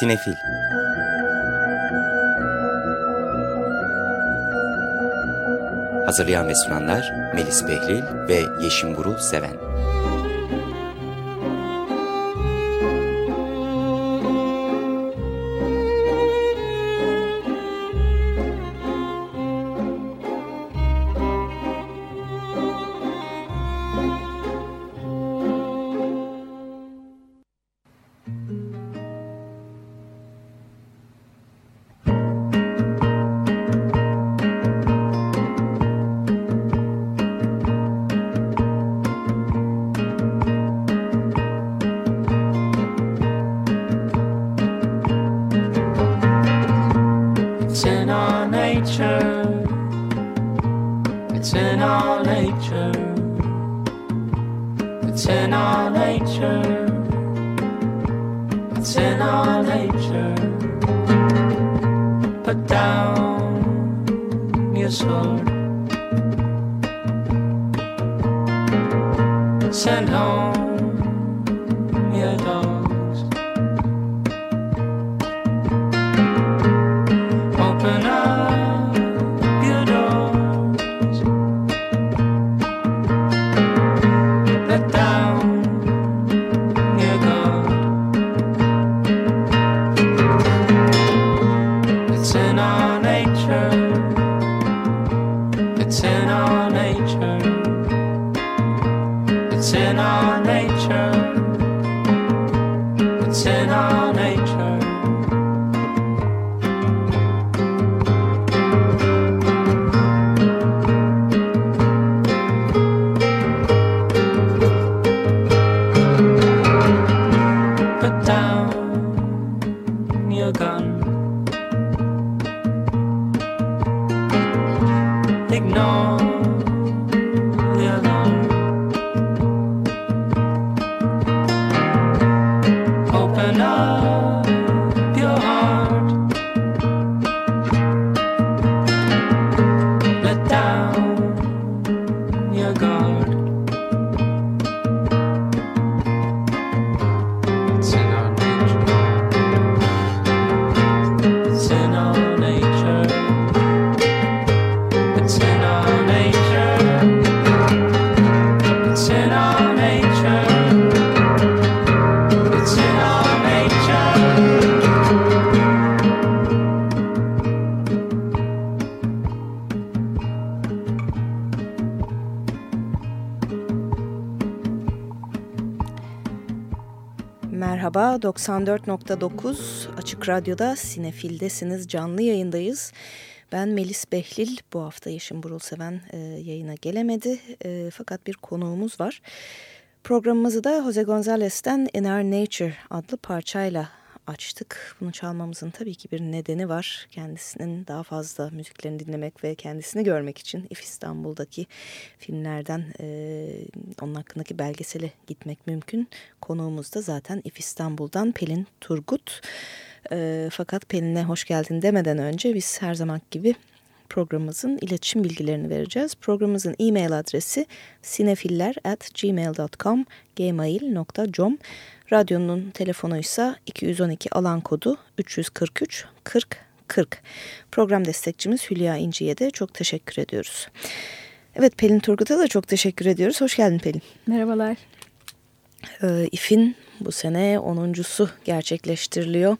Sinefil. Hazırlayan ve sunanlar Melis Behlil ve Yeşim Burul Seven 94.9 Açık Radyo'da Sinefil'desiniz, canlı yayındayız. Ben Melis Behlil, bu hafta Yeşim Burulseven e, yayına gelemedi e, fakat bir konuğumuz var. Programımızı da Jose Gonzalez'ten In Our Nature adlı parçayla açtık. Bunu çalmamızın tabii ki bir nedeni var. Kendisinin daha fazla müziklerini dinlemek ve kendisini görmek için If İstanbul'daki filmlerden e, onun hakkındaki belgesele gitmek mümkün. Konuğumuz da zaten If İstanbul'dan Pelin Turgut. E, fakat Pelin'e hoş geldin demeden önce biz her zaman gibi programımızın iletişim bilgilerini vereceğiz. Programımızın e-mail adresi sinefiller@gmail.com gmail.com Radyonun telefonu ise 212 alan kodu 343 40 40. Program destekçimiz Hülya İnci'ye de çok teşekkür ediyoruz. Evet Pelin Turgut'a da çok teşekkür ediyoruz. Hoş geldin Pelin. Merhabalar. Ee, İF'in bu sene 10.sü gerçekleştiriliyor.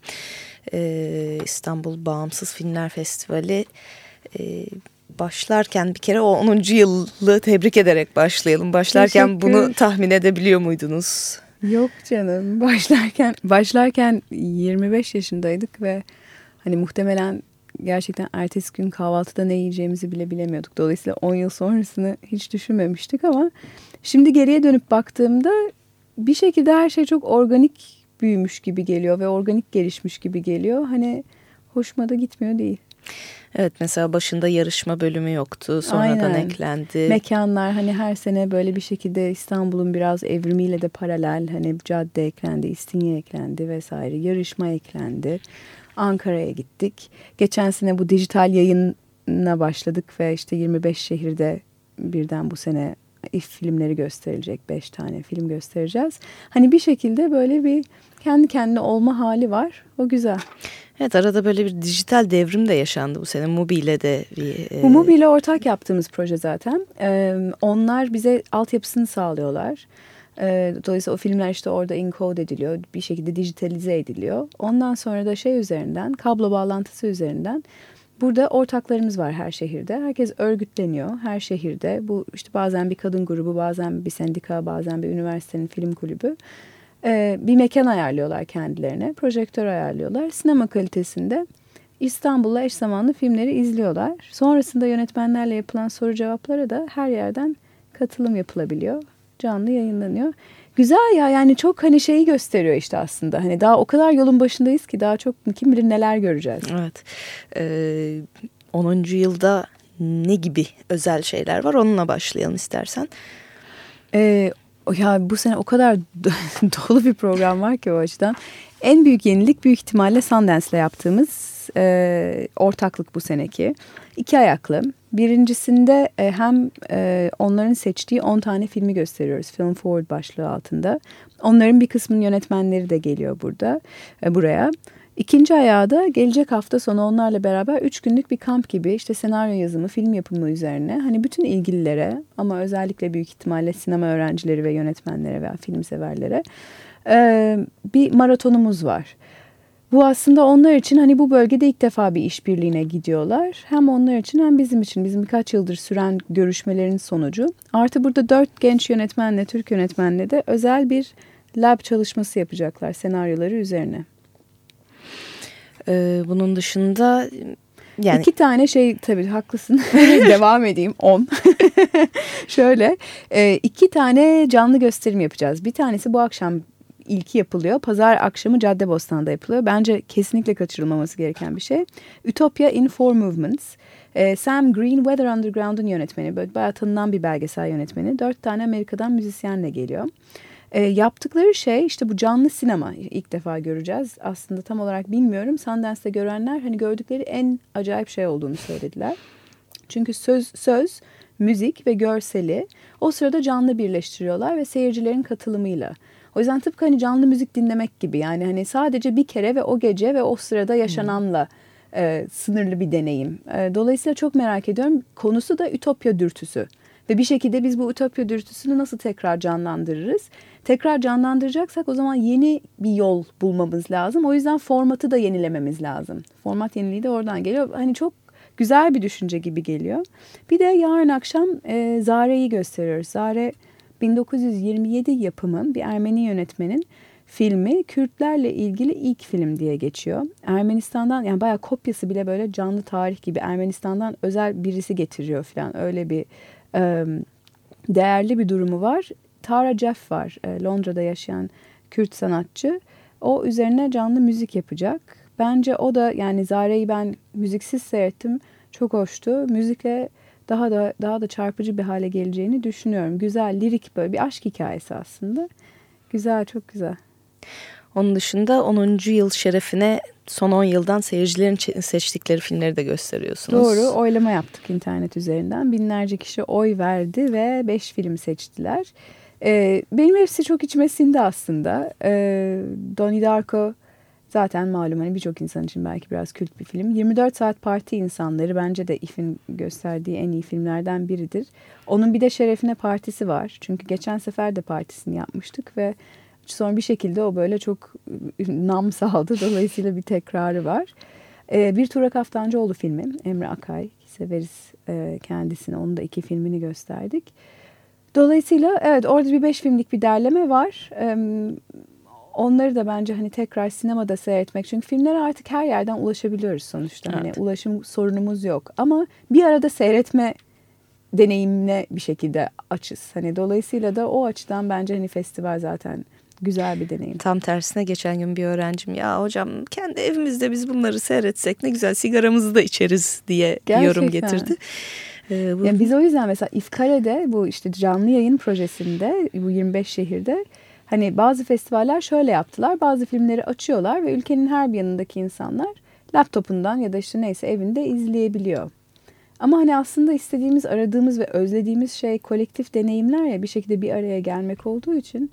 Ee, İstanbul Bağımsız Filmler Festivali e, başlarken bir kere o 10. yılı tebrik ederek başlayalım. Başlarken bunu tahmin edebiliyor muydunuz? Yok canım başlarken başlarken 25 yaşındaydık ve hani muhtemelen gerçekten ertesi gün kahvaltıda ne yiyeceğimizi bile bilemiyorduk. Dolayısıyla 10 yıl sonrasını hiç düşünmemiştik ama şimdi geriye dönüp baktığımda bir şekilde her şey çok organik büyümüş gibi geliyor ve organik gelişmiş gibi geliyor. Hani hoşuma da gitmiyor değil. Evet mesela başında yarışma bölümü yoktu. Sonradan Aynen. eklendi. Mekanlar hani her sene böyle bir şekilde İstanbul'un biraz evrimiyle de paralel hani cadde eklendi, İstinye eklendi vesaire. Yarışma eklendi. Ankara'ya gittik. Geçen sene bu dijital yayına başladık ve işte 25 şehirde birden bu sene if filmleri gösterilecek. Beş tane film göstereceğiz. Hani bir şekilde böyle bir kendi kendine olma hali var. O güzel. Evet arada böyle bir dijital devrim de yaşandı bu sene. Mubi ile de bir... E... Bu Mubi ile ortak yaptığımız proje zaten. Ee, onlar bize altyapısını sağlıyorlar. Ee, dolayısıyla o filmler işte orada encode ediliyor. Bir şekilde dijitalize ediliyor. Ondan sonra da şey üzerinden, kablo bağlantısı üzerinden Burada ortaklarımız var her şehirde. Herkes örgütleniyor her şehirde. Bu işte bazen bir kadın grubu, bazen bir sendika, bazen bir üniversitenin film kulübü. Ee, bir mekan ayarlıyorlar kendilerine. Projektör ayarlıyorlar. Sinema kalitesinde İstanbul'la eş zamanlı filmleri izliyorlar. Sonrasında yönetmenlerle yapılan soru cevaplara da her yerden katılım yapılabiliyor. Canlı yayınlanıyor. Güzel ya yani çok hani şeyi gösteriyor işte aslında. Hani daha o kadar yolun başındayız ki daha çok kim bilir neler göreceğiz. Evet. Ee, 10. yılda ne gibi özel şeyler var onunla başlayalım istersen. Ee, ya bu sene o kadar dolu bir program var ki o açıdan. En büyük yenilik büyük ihtimalle Sundance'le yaptığımız e, ortaklık bu seneki. İki ayaklı. Birincisinde e, hem e, onların seçtiği 10 tane filmi gösteriyoruz Film Forward başlığı altında. Onların bir kısmının yönetmenleri de geliyor burada e, buraya. İkinci ayağı da gelecek hafta sonu onlarla beraber üç günlük bir kamp gibi işte senaryo yazımı, film yapımı üzerine hani bütün ilgililere ama özellikle büyük ihtimalle sinema öğrencileri ve yönetmenlere veya film severlere bir maratonumuz var. Bu aslında onlar için hani bu bölgede ilk defa bir işbirliğine gidiyorlar. Hem onlar için hem bizim için. Bizim birkaç yıldır süren görüşmelerin sonucu. Artı burada dört genç yönetmenle, Türk yönetmenle de özel bir lab çalışması yapacaklar senaryoları üzerine. Ee, bunun dışında yani... İki tane şey tabii haklısın. Devam edeyim. On. Şöyle e, iki tane canlı gösterim yapacağız. Bir tanesi bu akşam ilki yapılıyor. Pazar akşamı Caddebostan'da yapılıyor. Bence kesinlikle kaçırılmaması gereken bir şey. Utopia in Four Movements. Ee, Sam Green, Weather Underground'un yönetmeni. Böyle bayağı tanınan bir belgesel yönetmeni. Dört tane Amerika'dan müzisyenle geliyor. E, yaptıkları şey işte bu canlı sinema ilk defa göreceğiz. Aslında tam olarak bilmiyorum. Sundance'de görenler hani gördükleri en acayip şey olduğunu söylediler. Çünkü söz, söz, müzik ve görseli o sırada canlı birleştiriyorlar ve seyircilerin katılımıyla o yüzden tıpkı hani canlı müzik dinlemek gibi yani hani sadece bir kere ve o gece ve o sırada yaşananla e, sınırlı bir deneyim. E, dolayısıyla çok merak ediyorum. Konusu da ütopya dürtüsü. Ve bir şekilde biz bu ütopya dürtüsünü nasıl tekrar canlandırırız? Tekrar canlandıracaksak o zaman yeni bir yol bulmamız lazım. O yüzden formatı da yenilememiz lazım. Format yeniliği de oradan geliyor. Hani çok güzel bir düşünce gibi geliyor. Bir de yarın akşam e, Zare'yi gösteriyoruz. Zare 1927 yapımı bir Ermeni yönetmenin filmi Kürtlerle ilgili ilk film diye geçiyor. Ermenistan'dan yani bayağı kopyası bile böyle canlı tarih gibi Ermenistan'dan özel birisi getiriyor falan öyle bir e, değerli bir durumu var. Tara Jeff var e, Londra'da yaşayan Kürt sanatçı. O üzerine canlı müzik yapacak. Bence o da yani Zare'yi ben müziksiz seyrettim. Çok hoştu. Müzikle daha da daha da çarpıcı bir hale geleceğini düşünüyorum. Güzel, lirik böyle bir aşk hikayesi aslında. Güzel, çok güzel. Onun dışında 10. yıl şerefine son 10 yıldan seyircilerin seçtikleri filmleri de gösteriyorsunuz. Doğru, oylama yaptık internet üzerinden. Binlerce kişi oy verdi ve 5 film seçtiler. Ee, benim hepsi çok içime sindi aslında. Ee, Donnie Darko Zaten malum hani birçok insan için belki biraz kült bir film. 24 Saat Parti insanları bence de İF'in gösterdiği en iyi filmlerden biridir. Onun bir de şerefine partisi var. Çünkü geçen sefer de partisini yapmıştık ve sonra bir şekilde o böyle çok ıı, nam saldı. Dolayısıyla bir tekrarı var. Ee, bir Turak Aftancıoğlu filmi Emre Akay. Severiz e, kendisini. Onun da iki filmini gösterdik. Dolayısıyla evet orada bir beş filmlik bir derleme var onları da bence hani tekrar sinemada seyretmek. Çünkü filmlere artık her yerden ulaşabiliyoruz sonuçta. Hani evet. Hani ulaşım sorunumuz yok. Ama bir arada seyretme deneyimine bir şekilde açız. Hani dolayısıyla da o açıdan bence hani festival zaten güzel bir deneyim. Tam tersine geçen gün bir öğrencim ya hocam kendi evimizde biz bunları seyretsek ne güzel sigaramızı da içeriz diye Gerçekten. yorum getirdi. Ee, bu... yani biz o yüzden mesela İfkale'de bu işte canlı yayın projesinde bu 25 şehirde Hani bazı festivaller şöyle yaptılar. Bazı filmleri açıyorlar ve ülkenin her bir yanındaki insanlar laptopundan ya da işte neyse evinde izleyebiliyor. Ama hani aslında istediğimiz, aradığımız ve özlediğimiz şey kolektif deneyimler ya bir şekilde bir araya gelmek olduğu için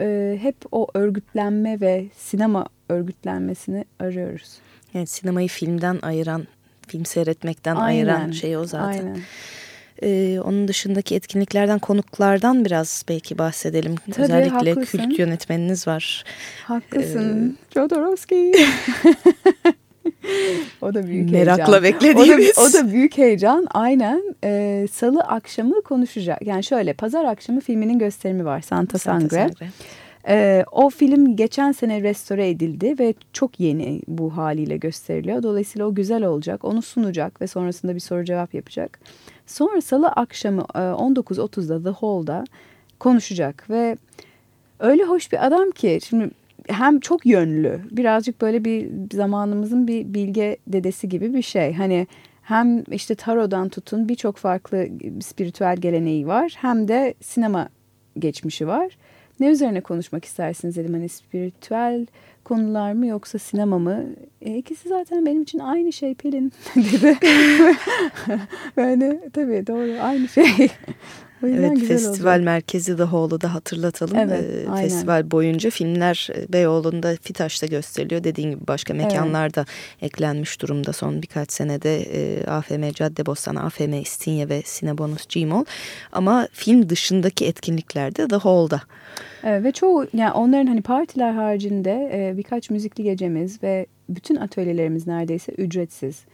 e, hep o örgütlenme ve sinema örgütlenmesini arıyoruz. Yani sinemayı filmden ayıran, film seyretmekten Aynen. ayıran şey o zaten. Aynen. Ee, onun dışındaki etkinliklerden, konuklardan biraz belki bahsedelim. Tabii, Özellikle haklısın. kült yönetmeniniz var. Haklısın. Ee, Jodorowsky. o da büyük Merakla heyecan. beklediğimiz. O da, o da büyük heyecan. Aynen. Ee, Salı akşamı konuşacak. Yani şöyle pazar akşamı filminin gösterimi var Santa, Santa Sangre. Sangre. Ee, o film geçen sene restore edildi ve çok yeni bu haliyle gösteriliyor. Dolayısıyla o güzel olacak. Onu sunacak ve sonrasında bir soru cevap yapacak. Sonra salı akşamı 19.30'da e, The Hall'da konuşacak ve öyle hoş bir adam ki şimdi hem çok yönlü birazcık böyle bir zamanımızın bir bilge dedesi gibi bir şey. Hani hem işte tarodan tutun birçok farklı spiritüel geleneği var hem de sinema geçmişi var. Ne üzerine konuşmak istersiniz dedim hani spiritüel konular mı yoksa sinema mı? E, ikisi zaten benim için aynı şey Pelin dedi. yani tabii doğru aynı şey. Evet festival olacak. merkezi The Hall'u da hatırlatalım. Evet, ee, festival boyunca filmler e, Beyoğlu'nda Fitaş'ta gösteriliyor. Dediğim gibi başka mekanlarda evet. eklenmiş durumda son birkaç senede e, AFM Caddebostan, AFM İstinye ve Sinebonus Gmall. Ama film dışındaki etkinliklerde The Hall'da. Evet, ve çoğu yani onların hani partiler haricinde e, birkaç müzikli gecemiz ve bütün atölyelerimiz neredeyse ücretsiz.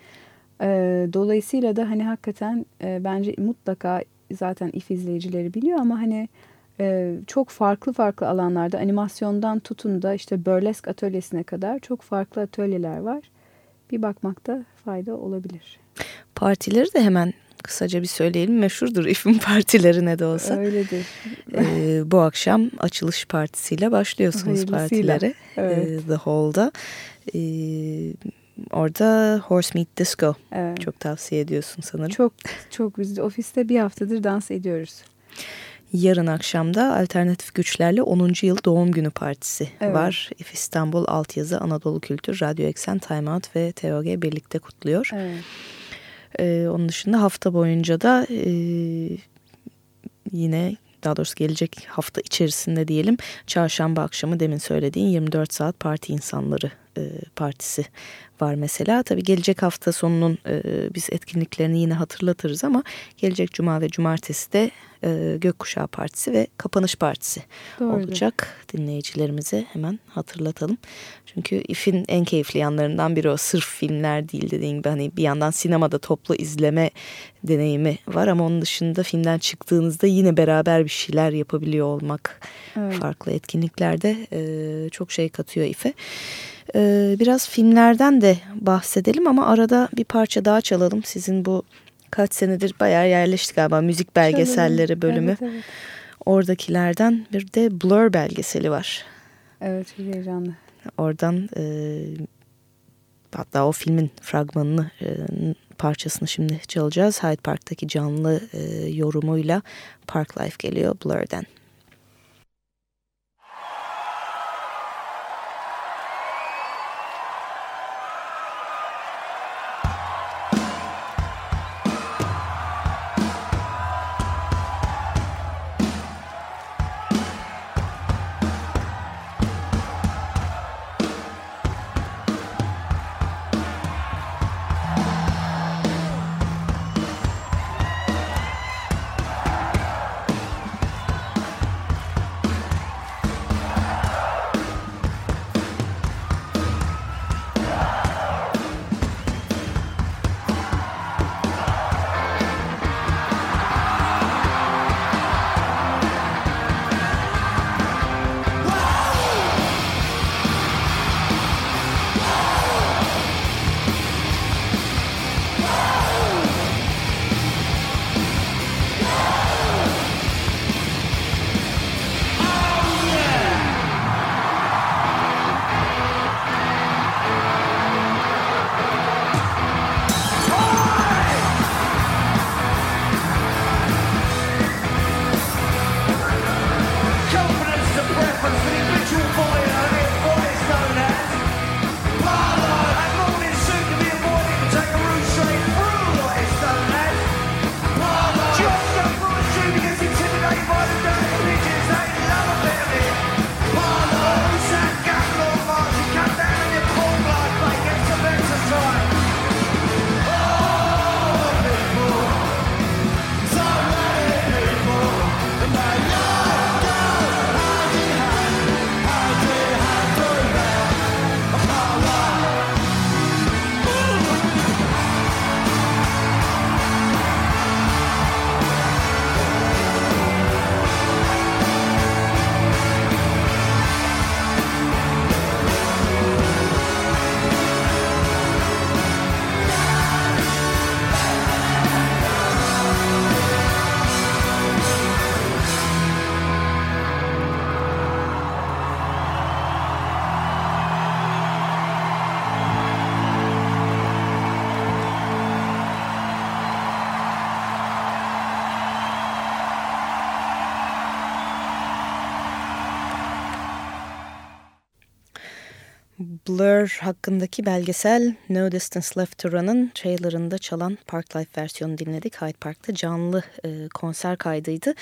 E, dolayısıyla da hani hakikaten e, bence mutlaka zaten if izleyicileri biliyor ama hani e, çok farklı farklı alanlarda animasyondan tutun da işte burlesk atölyesine kadar çok farklı atölyeler var. Bir bakmakta fayda olabilir. Partileri de hemen kısaca bir söyleyelim. Meşhurdur İF'in partileri ne de olsa. Öyledir. Ee, bu akşam açılış partisiyle başlıyorsunuz partilere. Evet. Ee, The Hall'da. Ee, orada Horse Meat Disco evet. çok tavsiye ediyorsun sanırım. Çok çok biz ofiste bir haftadır dans ediyoruz. Yarın akşamda Alternatif Güçlerle 10. Yıl Doğum Günü Partisi evet. var. İF İstanbul Altyazı Anadolu Kültür Radyo Eksen Time Out ve TOG birlikte kutluyor. Evet. Ee, onun dışında hafta boyunca da e, yine daha doğrusu gelecek hafta içerisinde diyelim çarşamba akşamı demin söylediğin 24 saat parti insanları partisi var mesela. Tabii gelecek hafta sonunun e, biz etkinliklerini yine hatırlatırız ama gelecek cuma ve cumartesi de e, Gökkuşağı Partisi ve Kapanış Partisi Doğru. olacak. Dinleyicilerimize hemen hatırlatalım. Çünkü İF'in en keyifli yanlarından biri o sırf filmler değil dediğin gibi hani bir yandan sinemada toplu izleme deneyimi var ama onun dışında filmden çıktığınızda yine beraber bir şeyler yapabiliyor olmak evet. farklı etkinliklerde e, çok şey katıyor İF'e. E, biraz filmlerden de bahsedelim ama arada bir parça daha çalalım. Sizin bu kaç senedir bayağı yerleşti galiba müzik belgeselleri bölümü. Evet, evet. Oradakilerden bir de Blur belgeseli var. Evet çok heyecanlı. Oradan e, hatta o filmin fragmanını e, parçasını şimdi çalacağız. Hyde Park'taki canlı e, yorumuyla Park Life geliyor Blur'den. Blur hakkındaki belgesel No Distance Left to Run'ın trailerında çalan Parklife versiyonu dinledik. Hyde Park'ta canlı e, konser kaydıydı.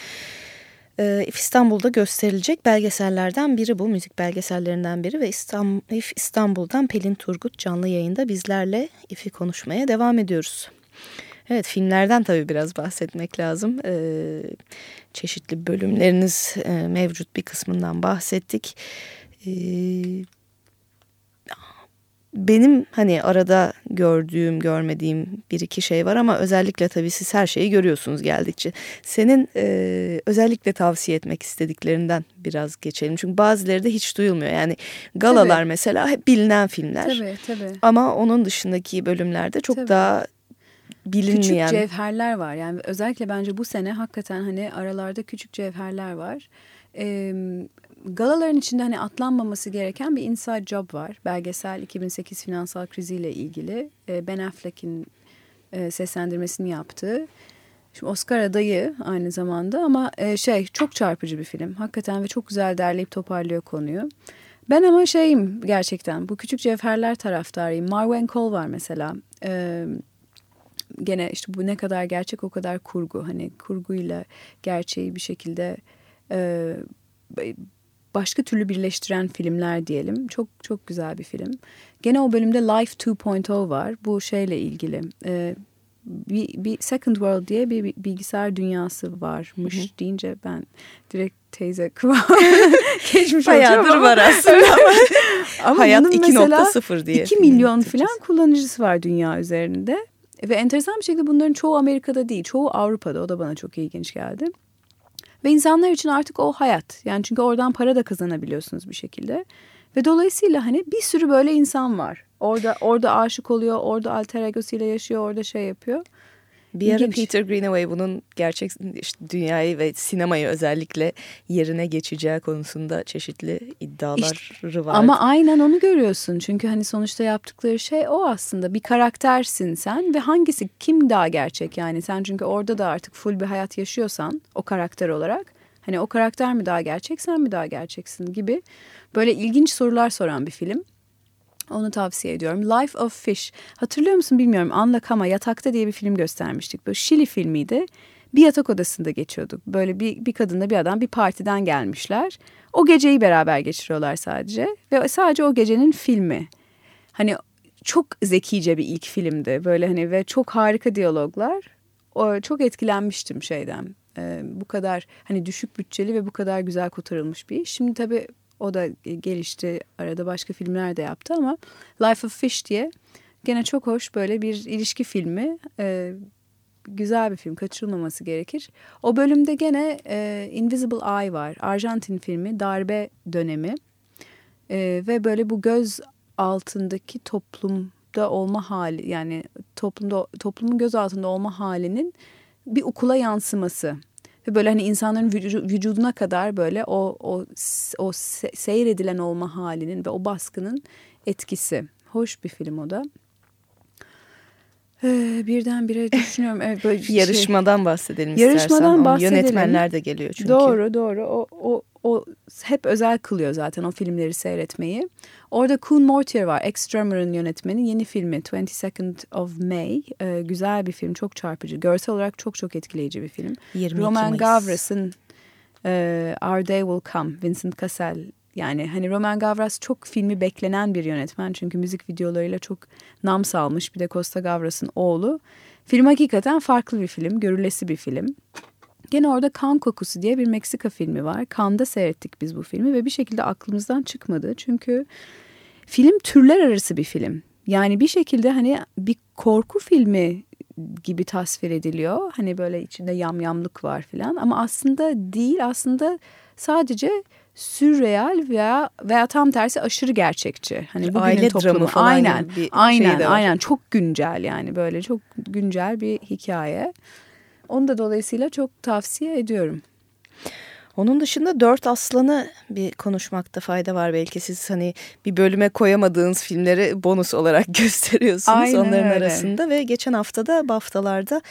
E, İstanbul'da gösterilecek belgesellerden biri bu. Müzik belgesellerinden biri ve İstanbul, İstanbul'dan Pelin Turgut canlı yayında bizlerle İF'i konuşmaya devam ediyoruz. Evet filmlerden tabii biraz bahsetmek lazım. Ee, çeşitli bölümleriniz e, mevcut bir kısmından bahsettik. Ee, benim hani arada gördüğüm, görmediğim bir iki şey var ama özellikle tabii siz her şeyi görüyorsunuz geldikçe. Senin e, özellikle tavsiye etmek istediklerinden biraz geçelim. Çünkü bazıları da hiç duyulmuyor. Yani galalar tabii. mesela hep bilinen filmler. Tabii tabii. Ama onun dışındaki bölümlerde çok tabii. daha bilinmeyen. Küçük cevherler var. Yani özellikle bence bu sene hakikaten hani aralarda küçük cevherler var. Ee, galaların içinde hani atlanmaması gereken bir inside job var. Belgesel 2008 finansal kriziyle ilgili e, Ben Affleck'in e, seslendirmesini yaptığı. Şimdi Oscar adayı aynı zamanda ama e, şey çok çarpıcı bir film. Hakikaten ve çok güzel derleyip toparlıyor konuyu. Ben ama şeyim gerçekten bu küçük cevherler taraftarıyım. Marwan Cole var mesela. Ee, gene işte bu ne kadar gerçek o kadar kurgu. Hani kurguyla gerçeği bir şekilde e, başka türlü birleştiren filmler diyelim. Çok çok güzel bir film. Gene o bölümde Life 2.0 var. Bu şeyle ilgili. E, bir, bir Second World diye bir bilgisayar dünyası varmış hı hı. deyince ben direkt teyze kıvamı geçmiş Bayağıdır var aslında ama, ama Hayat 2.0 diye. 2 milyon falan kullanıcısı var dünya üzerinde. Ve enteresan bir şekilde bunların çoğu Amerika'da değil, çoğu Avrupa'da. O da bana çok ilginç geldi. Ve insanlar için artık o hayat. Yani çünkü oradan para da kazanabiliyorsunuz bir şekilde. Ve dolayısıyla hani bir sürü böyle insan var. Orada orada aşık oluyor, orada alter egosuyla yaşıyor, orada şey yapıyor. Bir ara Peter Greenaway bunun gerçek işte dünyayı ve sinemayı özellikle yerine geçeceği konusunda çeşitli iddiaları işte, var. Ama aynen onu görüyorsun. Çünkü hani sonuçta yaptıkları şey o aslında. Bir karaktersin sen ve hangisi kim daha gerçek yani sen çünkü orada da artık full bir hayat yaşıyorsan o karakter olarak hani o karakter mi daha gerçek sen mi daha gerçeksin gibi böyle ilginç sorular soran bir film. Onu tavsiye ediyorum. Life of Fish. Hatırlıyor musun bilmiyorum. Anla Kama Yatakta diye bir film göstermiştik. Böyle Şili filmiydi. Bir yatak odasında geçiyorduk. Böyle bir, bir kadınla bir adam bir partiden gelmişler. O geceyi beraber geçiriyorlar sadece. Ve sadece o gecenin filmi. Hani çok zekice bir ilk filmdi. Böyle hani ve çok harika diyaloglar. O, çok etkilenmiştim şeyden. Ee, bu kadar hani düşük bütçeli ve bu kadar güzel kotarılmış bir. Şimdi tabii o da gelişti. Arada başka filmler de yaptı ama Life of Fish diye gene çok hoş böyle bir ilişki filmi. Ee, güzel bir film kaçırılmaması gerekir. O bölümde gene e, Invisible Eye var. Arjantin filmi darbe dönemi. E, ve böyle bu göz altındaki toplumda olma hali yani toplumda toplumun göz altında olma halinin bir okula yansıması. Ve böyle hani insanların vücuduna kadar böyle o, o, o seyredilen olma halinin ve o baskının etkisi. Hoş bir film o da. Ee, birdenbire düşünüyorum. Evet, böyle Yarışmadan şey. bahsedelim Yarışmadan istersen. bahsedelim. Yönetmenler de geliyor çünkü. Doğru doğru. O, o, o hep özel kılıyor zaten o filmleri seyretmeyi. Orada Koen Mortier var. Extremer'ın yönetmeni. Yeni filmi 22nd of May. Ee, güzel bir film. Çok çarpıcı. Görsel olarak çok çok etkileyici bir film. Roman Gavras'ın e, Our Day Will Come. Vincent Cassel yani hani Roman Gavras çok filmi beklenen bir yönetmen. Çünkü müzik videolarıyla çok nam salmış. Bir de Costa Gavras'ın oğlu. Film hakikaten farklı bir film. Görülesi bir film. Gene orada Kan Kokusu diye bir Meksika filmi var. Kan'da seyrettik biz bu filmi ve bir şekilde aklımızdan çıkmadı. Çünkü film türler arası bir film. Yani bir şekilde hani bir korku filmi gibi tasvir ediliyor. Hani böyle içinde yamyamlık var filan ama aslında değil aslında sadece sürreal veya veya tam tersi aşırı gerçekçi. Hani bugünün Aile toplumu falan aynen bir aynen şey aynen çok güncel yani böyle çok güncel bir hikaye. Onu da dolayısıyla çok tavsiye ediyorum. Onun dışında Dört Aslan'ı bir konuşmakta fayda var belki. Siz hani bir bölüme koyamadığınız filmleri bonus olarak gösteriyorsunuz Aynen onların öyle. arasında. Ve geçen haftada BAFTA'larda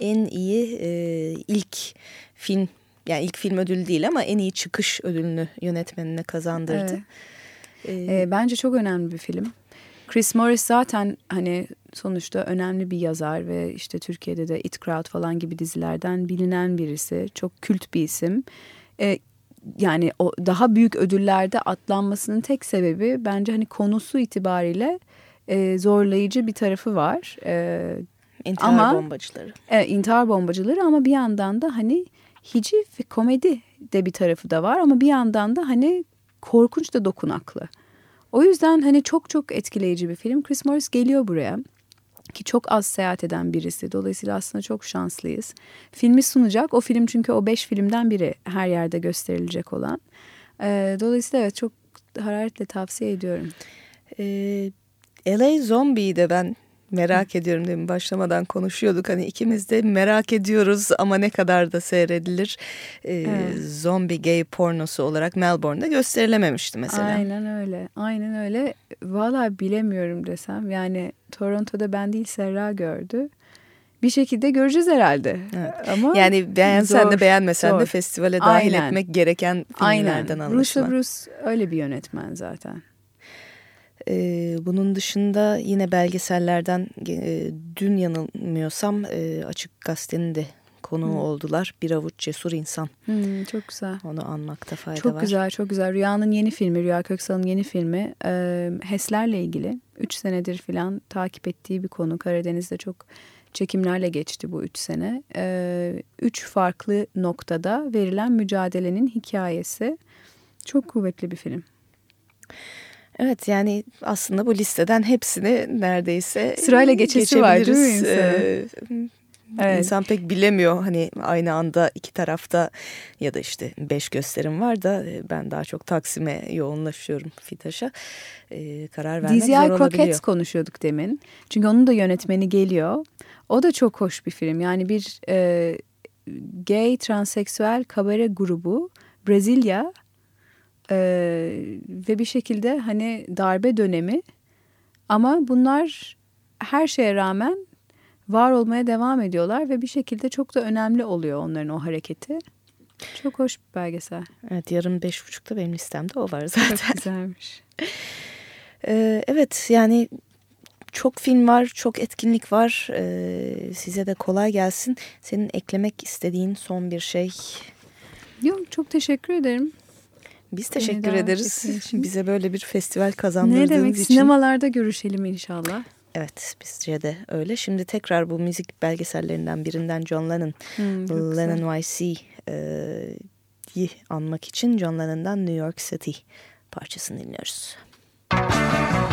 en iyi e, ilk film yani ilk film ödülü değil ama en iyi çıkış ödülünü yönetmenine kazandırdı. Evet. Ee, bence çok önemli bir film. Chris Morris zaten hani sonuçta önemli bir yazar ve işte Türkiye'de de It Crowd falan gibi dizilerden bilinen birisi. Çok kült bir isim. Ee, yani o daha büyük ödüllerde atlanmasının tek sebebi bence hani konusu itibariyle e, zorlayıcı bir tarafı var. E, intihar ama, bombacıları. E, intihar bombacıları ama bir yandan da hani hicif ve komedi de bir tarafı da var ama bir yandan da hani korkunç da dokunaklı. O yüzden hani çok çok etkileyici bir film. Chris Morris geliyor buraya ki çok az seyahat eden birisi. Dolayısıyla aslında çok şanslıyız. Filmi sunacak. O film çünkü o beş filmden biri her yerde gösterilecek olan. Ee, dolayısıyla evet çok hararetle tavsiye ediyorum. Ee, LA Zombie'yi de ben merak ediyorum mi? Başlamadan konuşuyorduk. Hani ikimiz de merak ediyoruz ama ne kadar da seyredilir. Ee, evet. Zombi gay pornosu olarak Melbourne'de gösterilememişti mesela. Aynen öyle. Aynen öyle. Valla bilemiyorum desem. Yani Toronto'da ben değil Serra gördü. Bir şekilde göreceğiz herhalde. Evet. Ama yani beğensen zor, de beğenmesen zor. de festivale dahil Aynen. etmek gereken filmlerden Aynen. anlaşılan. Bruce Bruce öyle bir yönetmen zaten. Ee, bunun dışında yine belgesellerden e, dün yanılmıyorsam e, Açık Gazete'nin de konuğu hmm. oldular. Bir avuç cesur insan. Hmm, çok güzel. Onu anmakta fayda çok var. Çok güzel, çok güzel. Rüya'nın yeni filmi, Rüya Köksal'ın yeni filmi. E, HES'lerle ilgili. Üç senedir falan takip ettiği bir konu. Karadeniz'de çok çekimlerle geçti bu üç sene. E, üç farklı noktada verilen mücadelenin hikayesi. Çok kuvvetli bir film. Evet yani aslında bu listeden hepsini neredeyse sırayla geçesi var değil mi insan? Ee, evet. İnsan pek bilemiyor hani aynı anda iki tarafta ya da işte beş gösterim var da e, ben daha çok Taksim'e yoğunlaşıyorum Fitaş'a. Ee, karar vermek DZI zor olabiliyor. Croquettes konuşuyorduk demin. Çünkü onun da yönetmeni geliyor. O da çok hoş bir film. Yani bir e, gay transseksüel kabare grubu Brezilya ee, ve bir şekilde hani darbe dönemi ama bunlar her şeye rağmen var olmaya devam ediyorlar ve bir şekilde çok da önemli oluyor onların o hareketi. Çok hoş bir belgesel. Evet yarın beş buçukta benim listemde o var zaten. Çok güzelmiş. ee, evet yani çok film var, çok etkinlik var. Ee, size de kolay gelsin. Senin eklemek istediğin son bir şey? Yok çok teşekkür ederim. Biz teşekkür ederiz. Bize böyle bir festival kazandırdığınız için. Ne demek için. sinemalarda görüşelim inşallah. Evet bizce de öyle. Şimdi tekrar bu müzik belgesellerinden birinden John Lennon, hmm, Lennon YC'yi anmak için John Lennon'dan New York City parçasını dinliyoruz. Müzik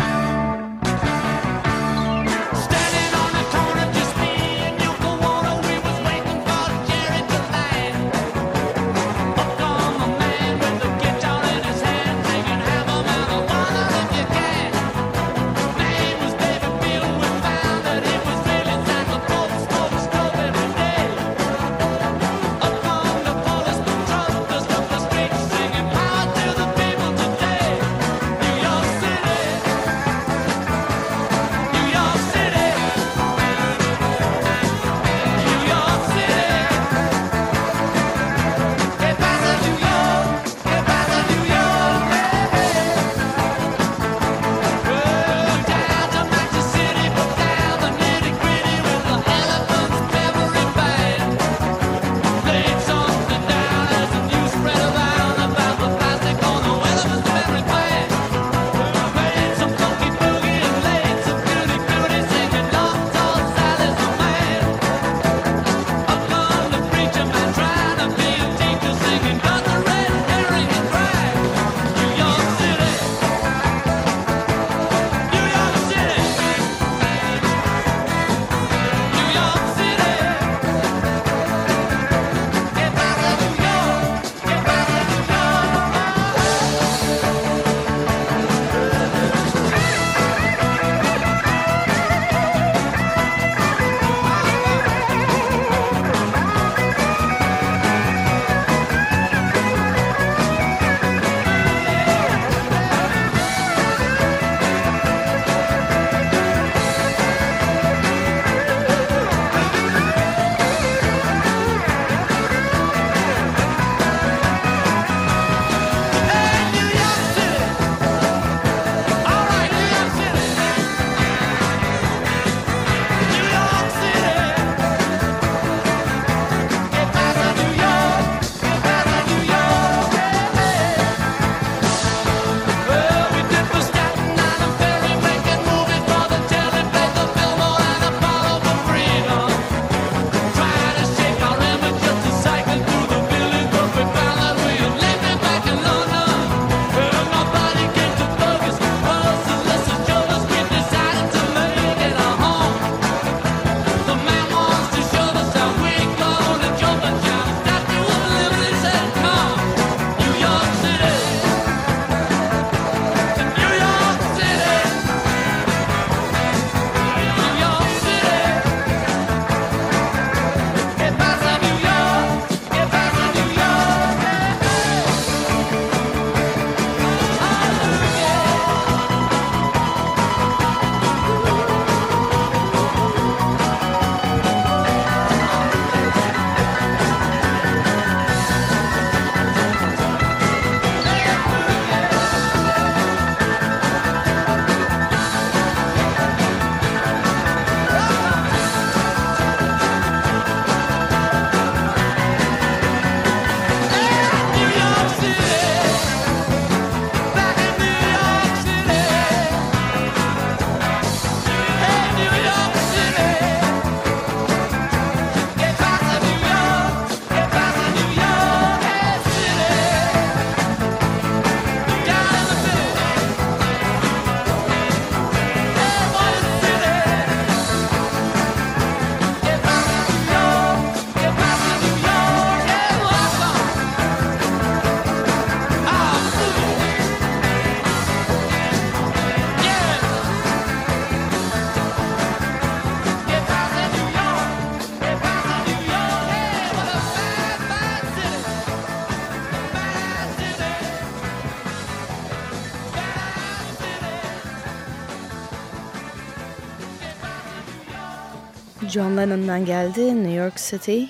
Lennon'dan geldi New York City.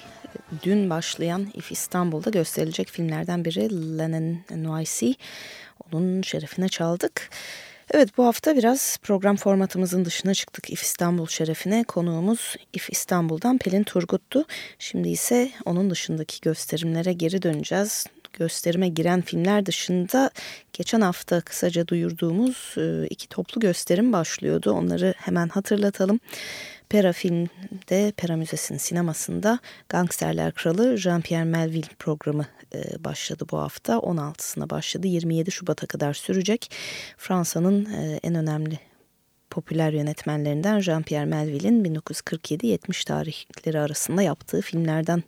Dün başlayan If İstanbul'da gösterilecek filmlerden biri Lennon NYC. Onun şerefine çaldık. Evet bu hafta biraz program formatımızın dışına çıktık If İstanbul şerefine. Konuğumuz If İstanbul'dan Pelin Turgut'tu. Şimdi ise onun dışındaki gösterimlere geri döneceğiz gösterime giren filmler dışında geçen hafta kısaca duyurduğumuz e, iki toplu gösterim başlıyordu. Onları hemen hatırlatalım. Pera filmde, Pera Müzesi'nin sinemasında Gangsterler Kralı Jean-Pierre Melville programı e, başladı bu hafta. 16'sına başladı. 27 Şubat'a kadar sürecek. Fransa'nın e, en önemli popüler yönetmenlerinden Jean-Pierre Melville'in 1947-70 tarihleri arasında yaptığı filmlerden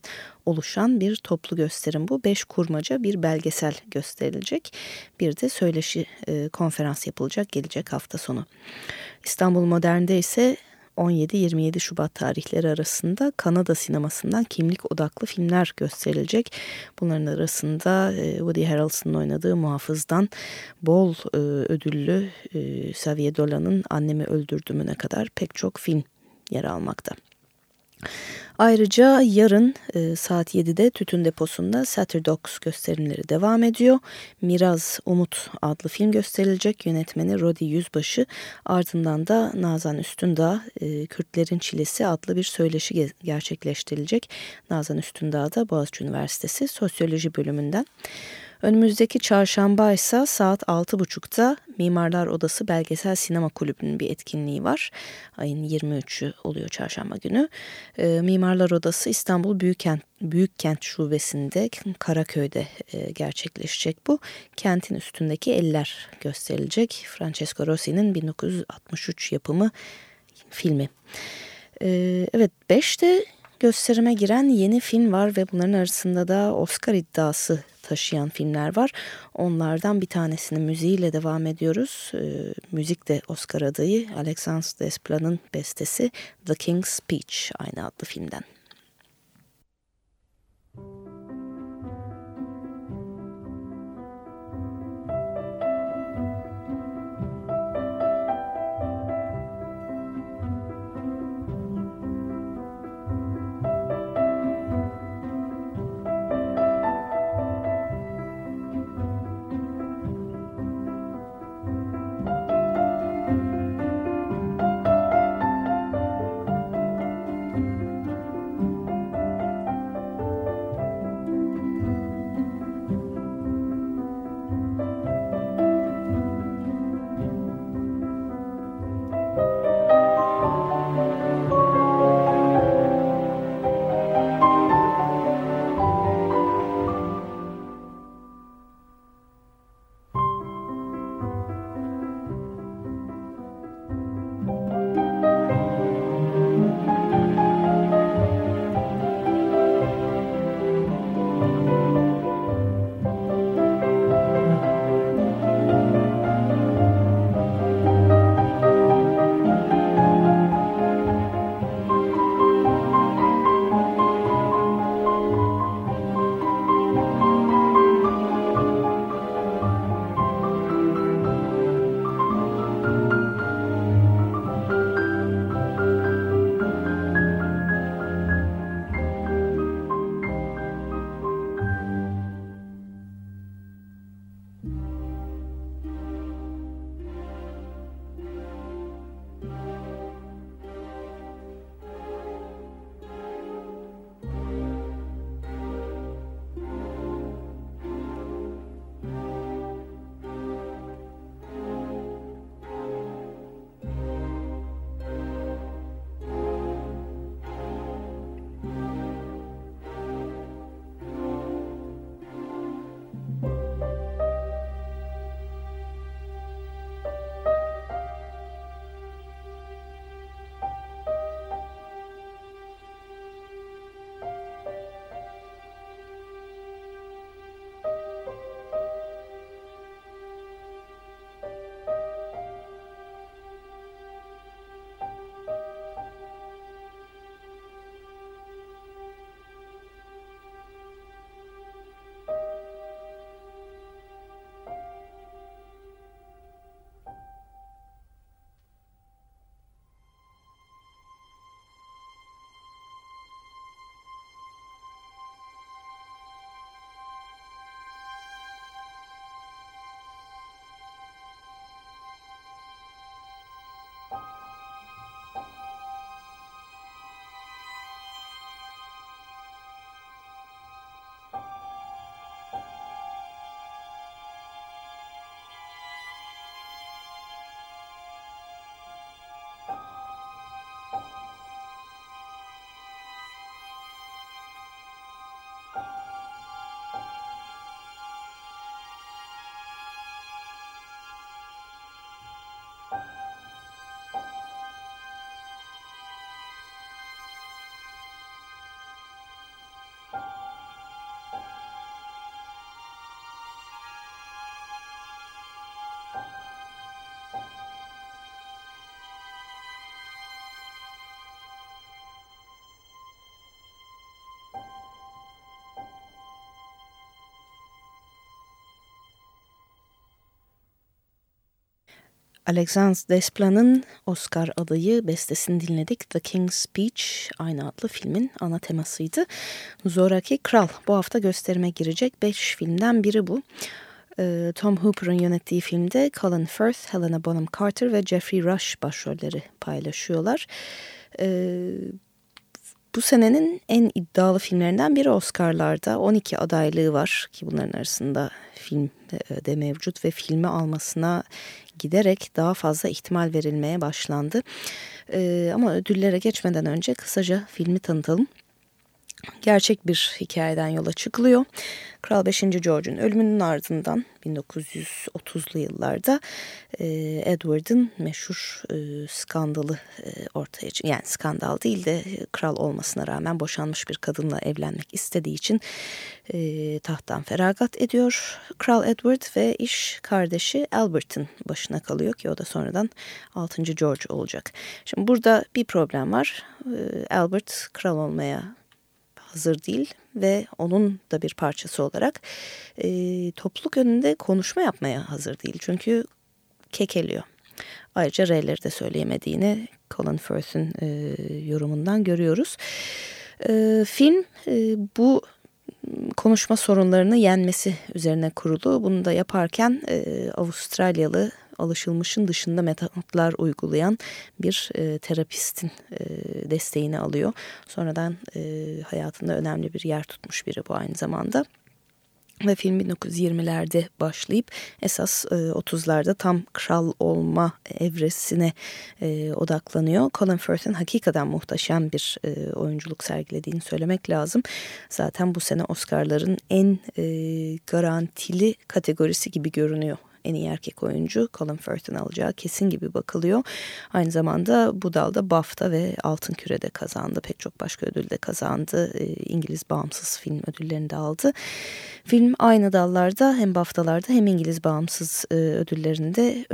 oluşan bir toplu gösterim bu. Beş kurmaca bir belgesel gösterilecek. Bir de söyleşi e, konferans yapılacak gelecek hafta sonu. İstanbul Modern'de ise 17-27 Şubat tarihleri arasında Kanada sinemasından kimlik odaklı filmler gösterilecek. Bunların arasında e, Woody Harrelson'ın oynadığı Muhafız'dan bol e, ödüllü e, Xavier Dolan'ın Annemi Öldürdümüne kadar pek çok film yer almakta. Ayrıca yarın e, saat 7'de Tütün Deposu'nda Saturdogs gösterimleri devam ediyor. Miraz Umut adlı film gösterilecek. Yönetmeni Rodi Yüzbaşı. Ardından da Nazan Üstündağ e, Kürtlerin Çilesi adlı bir söyleşi gerçekleştirilecek. Nazan Üstündağ da Boğaziçi Üniversitesi Sosyoloji bölümünden. Önümüzdeki çarşamba ise saat 6.30'da Mimarlar Odası Belgesel Sinema Kulübü'nün bir etkinliği var. Ayın 23'ü oluyor çarşamba günü. E, Mimarlar Odası İstanbul Büyükkent, Büyükkent Şubesi'nde Karaköy'de e, gerçekleşecek bu. Kentin üstündeki eller gösterilecek. Francesco Rossi'nin 1963 yapımı filmi. E, evet 5'te gösterime giren yeni film var ve bunların arasında da Oscar iddiası taşıyan filmler var. Onlardan bir tanesini müziğiyle devam ediyoruz. E, müzik de Oscar adayı Alexandre Desplat'ın bestesi The King's Speech aynı adlı filmden. Alexandre Desplat'ın Oscar adayı bestesini dinledik. The King's Speech aynı adlı filmin ana temasıydı. Zoraki Kral bu hafta gösterime girecek 5 filmden biri bu. Ee, Tom Hooper'ın yönettiği filmde Colin Firth, Helena Bonham Carter ve Jeffrey Rush başrolleri paylaşıyorlar. Ee, bu senenin en iddialı filmlerinden biri Oscar'larda. 12 adaylığı var ki bunların arasında film de mevcut ve filmi almasına giderek daha fazla ihtimal verilmeye başlandı. Ee, ama ödüllere geçmeden önce kısaca filmi tanıtalım gerçek bir hikayeden yola çıkılıyor. Kral 5. George'un ölümünün ardından 1930'lu yıllarda e, Edward'ın meşhur e, skandalı e, ortaya çıkıyor. Yani skandal değil de kral olmasına rağmen boşanmış bir kadınla evlenmek istediği için e, tahttan feragat ediyor. Kral Edward ve iş kardeşi Albert'ın başına kalıyor ki o da sonradan 6. George olacak. Şimdi burada bir problem var. E, Albert kral olmaya hazır değil ve onun da bir parçası olarak e, topluluk önünde konuşma yapmaya hazır değil. Çünkü kekeliyor. Ayrıca R'leri de söyleyemediğini Colin Firth'in e, yorumundan görüyoruz. E, film e, bu konuşma sorunlarını yenmesi üzerine kurulu. Bunu da yaparken e, Avustralyalı alışılmışın dışında metotlar uygulayan bir e, terapistin e, desteğini alıyor. Sonradan e, hayatında önemli bir yer tutmuş biri bu aynı zamanda. Ve film 1920'lerde başlayıp esas e, 30'larda tam kral olma evresine e, odaklanıyor. Colin Firth'in hakikaten muhteşem bir e, oyunculuk sergilediğini söylemek lazım. Zaten bu sene Oscar'ların en e, garantili kategorisi gibi görünüyor en iyi erkek oyuncu Colin Firth'in alacağı kesin gibi bakılıyor. Aynı zamanda bu dalda BAFTA ve Altın Küre'de kazandı. Pek çok başka ödül de kazandı. E, İngiliz bağımsız film ödüllerini de aldı. Film aynı dallarda hem BAFTA'larda hem İngiliz bağımsız e, ödüllerinde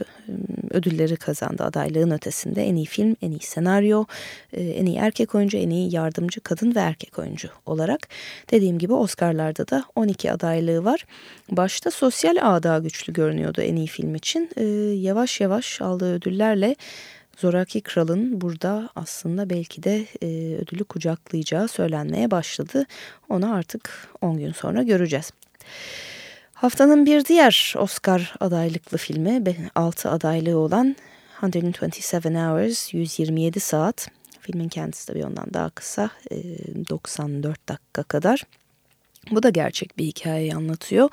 ödülleri kazandı. Adaylığın ötesinde en iyi film, en iyi senaryo, e, en iyi erkek oyuncu, en iyi yardımcı kadın ve erkek oyuncu olarak. Dediğim gibi Oscar'larda da 12 adaylığı var. Başta sosyal ağ daha güçlü görünüyordu en iyi film için. E, yavaş yavaş aldığı ödüllerle Zoraki Kral'ın burada aslında belki de e, ödülü kucaklayacağı söylenmeye başladı. Onu artık 10 gün sonra göreceğiz. Haftanın bir diğer Oscar adaylıklı filmi 6 adaylığı olan 127 Hours 127 saat. Filmin kendisi tabii ondan daha kısa 94 dakika kadar. Bu da gerçek bir hikayeyi anlatıyor.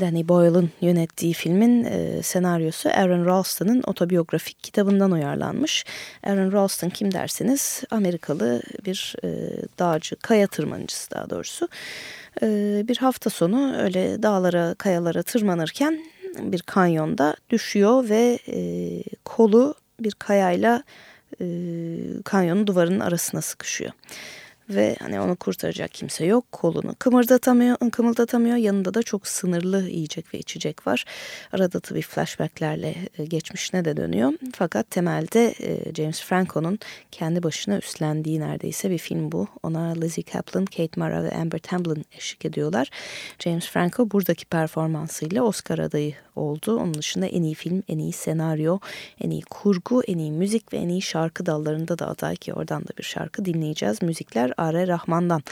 Danny Boyle'ın yönettiği filmin e, senaryosu Aaron Ralston'ın otobiyografik kitabından uyarlanmış. Aaron Ralston kim derseniz Amerikalı bir e, dağcı, kaya tırmanıcısı daha doğrusu. E, bir hafta sonu öyle dağlara, kayalara tırmanırken bir kanyonda düşüyor ve e, kolu bir kayayla e, kanyonun duvarının arasına sıkışıyor ve hani onu kurtaracak kimse yok. Kolunu kımırdatamıyor, kımıldatamıyor. Yanında da çok sınırlı yiyecek ve içecek var. Arada tabii flashbacklerle e, geçmişine de dönüyor. Fakat temelde e, James Franco'nun kendi başına üstlendiği neredeyse bir film bu. Ona Lizzie Kaplan, Kate Mara ve Amber Tamblyn eşlik ediyorlar. James Franco buradaki performansıyla Oscar adayı oldu. Onun dışında en iyi film, en iyi senaryo, en iyi kurgu, en iyi müzik ve en iyi şarkı dallarında da aday ki oradan da bir şarkı dinleyeceğiz. Müzikler A.R. Rahman'dan.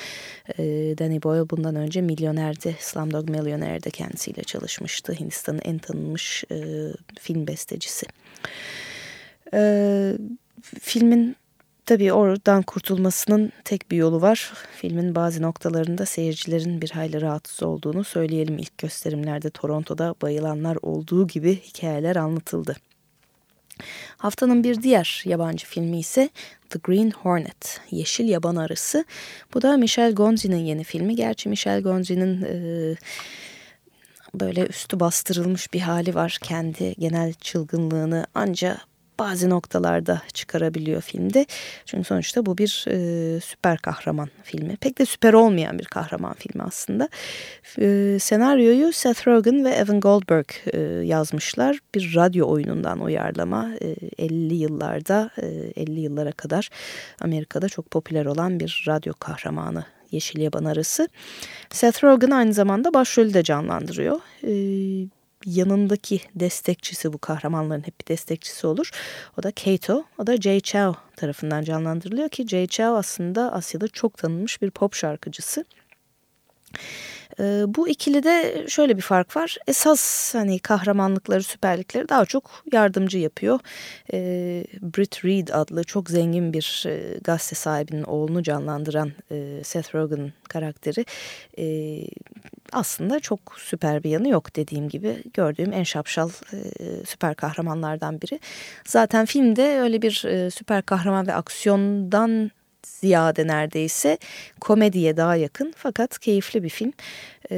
E, Danny Boyle bundan önce Milyoner'de, Slumdog Millionaire'de kendisiyle çalışmıştı. Hindistan'ın en tanınmış e, film bestecisi. E, filmin Tabii oradan kurtulmasının tek bir yolu var. Filmin bazı noktalarında seyircilerin bir hayli rahatsız olduğunu söyleyelim. İlk gösterimlerde Toronto'da bayılanlar olduğu gibi hikayeler anlatıldı. Haftanın bir diğer yabancı filmi ise The Green Hornet, Yeşil Yaban Arısı. Bu da Michel Gondry'nin yeni filmi. Gerçi Michel Gondry'nin e, böyle üstü bastırılmış bir hali var. Kendi genel çılgınlığını ancak bazı noktalarda çıkarabiliyor filmde. Çünkü sonuçta bu bir e, süper kahraman filmi. Pek de süper olmayan bir kahraman filmi aslında. E, senaryoyu Seth Rogen ve Evan Goldberg e, yazmışlar. Bir radyo oyunundan uyarlama. E, 50 yıllarda, e, 50 yıllara kadar Amerika'da çok popüler olan bir radyo kahramanı Yeşil Yaban Arası. Seth Rogen aynı zamanda başrolü de canlandırıyor. E, yanındaki destekçisi bu kahramanların hep bir destekçisi olur. O da Kato, o da Jay Chou tarafından canlandırılıyor ki Jay Chou aslında Asya'da çok tanınmış bir pop şarkıcısı. Ee, bu ikilide şöyle bir fark var. Esas hani kahramanlıkları, süperlikleri daha çok yardımcı yapıyor. Ee, Britt Reed adlı çok zengin bir e, gazete sahibinin oğlunu canlandıran e, Seth Rogen karakteri e, aslında çok süper bir yanı yok dediğim gibi. Gördüğüm en şapşal süper kahramanlardan biri. Zaten filmde öyle bir süper kahraman ve aksiyondan ziyade neredeyse komediye daha yakın fakat keyifli bir film. E,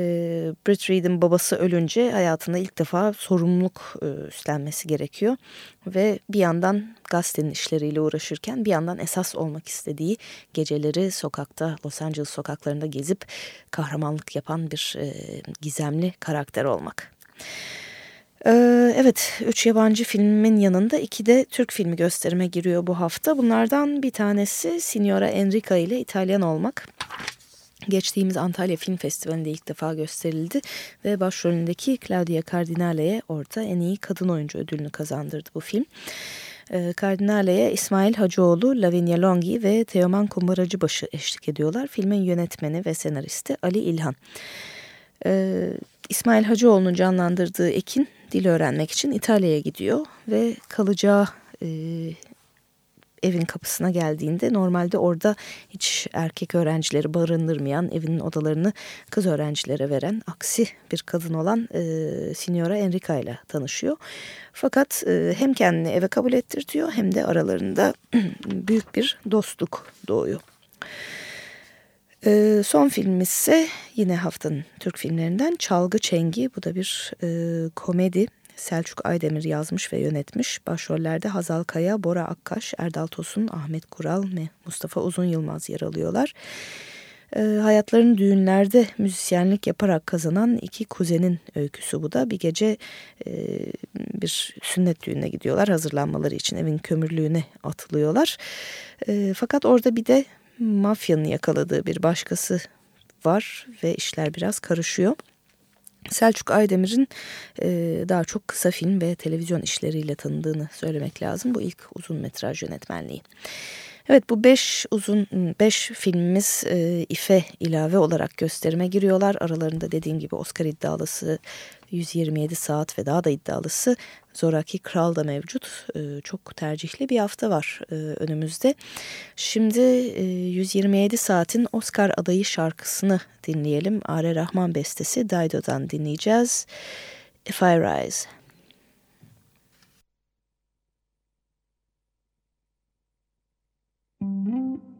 Britt Reed'in babası ölünce hayatında ilk defa sorumluluk e, üstlenmesi gerekiyor. Ve bir yandan gazetenin işleriyle uğraşırken bir yandan esas olmak istediği geceleri sokakta Los Angeles sokaklarında gezip kahramanlık yapan bir e, gizemli karakter olmak. Ee, evet, üç yabancı filmin yanında iki de Türk filmi gösterime giriyor bu hafta. Bunlardan bir tanesi Signora Enrica ile İtalyan olmak. Geçtiğimiz Antalya Film Festivali'nde ilk defa gösterildi ve başrolündeki Claudia Cardinale'ye orada en iyi kadın oyuncu ödülünü kazandırdı bu film. Ee, Cardinale'ye İsmail Hacıoğlu, Lavinia Longhi ve Teoman Kumbaracıbaşı eşlik ediyorlar. Filmin yönetmeni ve senaristi Ali İlhan. Ee, İsmail Hacıoğlu'nun canlandırdığı Ekin dil öğrenmek için İtalya'ya gidiyor ve kalacağı e, evin kapısına geldiğinde normalde orada hiç erkek öğrencileri barındırmayan evinin odalarını kız öğrencilere veren aksi bir kadın olan e, Signora Enrica ile tanışıyor. Fakat e, hem kendini eve kabul ettirtiyor hem de aralarında büyük bir dostluk doğuyor. E, son filmimiz ise yine haftanın Türk filmlerinden Çalgı Çengi. Bu da bir e, komedi. Selçuk Aydemir yazmış ve yönetmiş. Başrollerde Hazal Kaya, Bora Akkaş, Erdal Tosun, Ahmet Kural ve Mustafa Uzun Yılmaz yer alıyorlar. E, hayatlarını düğünlerde müzisyenlik yaparak kazanan iki kuzenin öyküsü bu da. Bir gece e, bir sünnet düğününe gidiyorlar hazırlanmaları için evin kömürlüğüne atılıyorlar. E, fakat orada bir de mafyanın yakaladığı bir başkası var ve işler biraz karışıyor. Selçuk Aydemir'in e, daha çok kısa film ve televizyon işleriyle tanındığını söylemek lazım. Bu ilk uzun metraj yönetmenliği. Evet bu beş uzun beş filmimiz e, İFE ilave olarak gösterime giriyorlar. Aralarında dediğim gibi Oscar iddialısı 127 saat ve daha da iddialısı Zoraki Kral da mevcut. E, çok tercihli bir hafta var e, önümüzde. Şimdi e, 127 saatin Oscar adayı şarkısını dinleyelim. Are Rahman bestesi Dido'dan dinleyeceğiz. If I Rise. Oh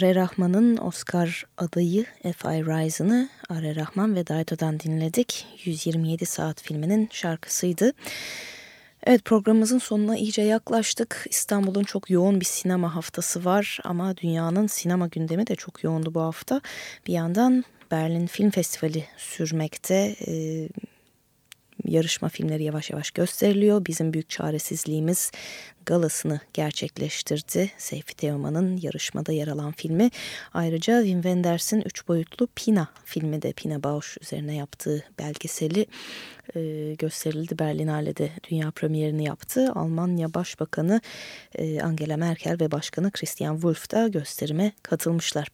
Are Rahman'ın Oscar adayı F.I. Rise'ını Are Rahman ve Daido'dan dinledik. 127 Saat filminin şarkısıydı. Evet programımızın sonuna iyice yaklaştık. İstanbul'un çok yoğun bir sinema haftası var ama dünyanın sinema gündemi de çok yoğundu bu hafta. Bir yandan Berlin Film Festivali sürmekte. Ee, yarışma filmleri yavaş yavaş gösteriliyor. Bizim büyük çaresizliğimiz galasını gerçekleştirdi. Seyfi Teoman'ın yarışmada yer alan filmi. Ayrıca Wim Wenders'in üç boyutlu Pina filmi de Pina Bausch üzerine yaptığı belgeseli e, gösterildi. Berlinale'de dünya premierini yaptı. Almanya Başbakanı e, Angela Merkel ve Başkanı Christian Wolff da gösterime katılmışlar.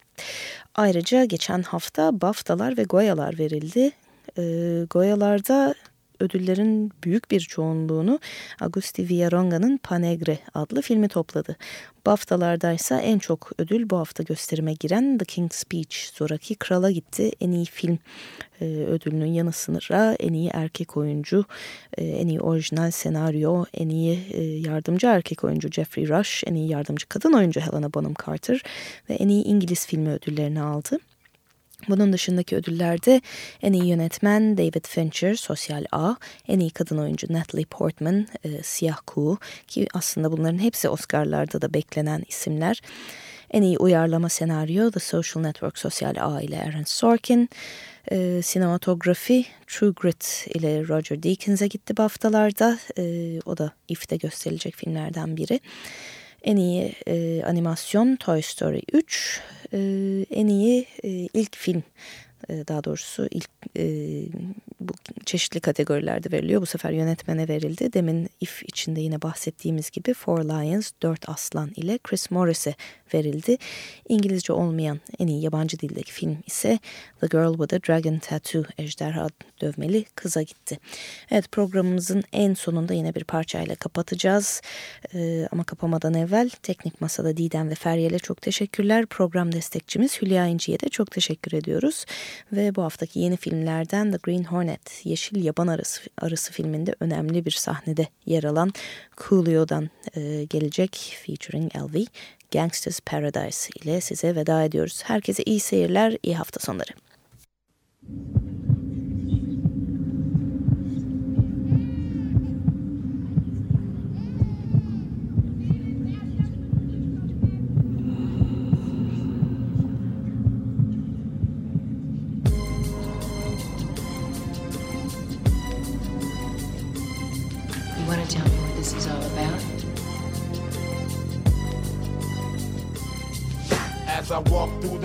Ayrıca geçen hafta BAFTA'lar ve Goya'lar verildi. E, Goya'larda ödüllerin büyük bir çoğunluğunu Agusti Villaronga'nın Panegre adlı filmi topladı. BAFTA'larda ise en çok ödül bu hafta gösterime giren The King's Speech Zoraki Kral'a gitti. En iyi film e, ödülünün yanı sıra en iyi erkek oyuncu, e, en iyi orijinal senaryo, en iyi e, yardımcı erkek oyuncu Jeffrey Rush, en iyi yardımcı kadın oyuncu Helena Bonham Carter ve en iyi İngiliz filmi ödüllerini aldı. Bunun dışındaki ödüllerde en iyi yönetmen David Fincher, Sosyal A, en iyi kadın oyuncu Natalie Portman, e, Siyah Kuğu ki aslında bunların hepsi Oscar'larda da beklenen isimler. En iyi uyarlama senaryo The Social Network Sosyal A ile Aaron Sorkin, e, sinematografi True Grit ile Roger Deakins'e gitti bu haftalarda. E, o da IF'de gösterilecek filmlerden biri. En iyi e, animasyon Toy Story 3, e, en iyi e, ilk film e, daha doğrusu ilk e, bu çeşitli kategorilerde veriliyor. Bu sefer yönetmene verildi. Demin If içinde yine bahsettiğimiz gibi Four Lions, Dört Aslan ile Chris Morris'e verildi. İngilizce olmayan en iyi yabancı dildeki film ise The Girl with a Dragon Tattoo, Ejderha Dövmeli Kıza gitti. Evet programımızın en sonunda yine bir parçayla kapatacağız. Ee, ama kapamadan evvel Teknik Masada Didem ve Feryal'e çok teşekkürler. Program destekçimiz Hülya İnci'ye de çok teşekkür ediyoruz. Ve bu haftaki yeni filmlerden The Green Hornet, Yeşil Yaban Arısı, Arısı filminde önemli bir sahnede yer alan Coolio'dan e, gelecek featuring LV Gangsters Paradise ile size veda ediyoruz. Herkese iyi seyirler, iyi hafta sonları.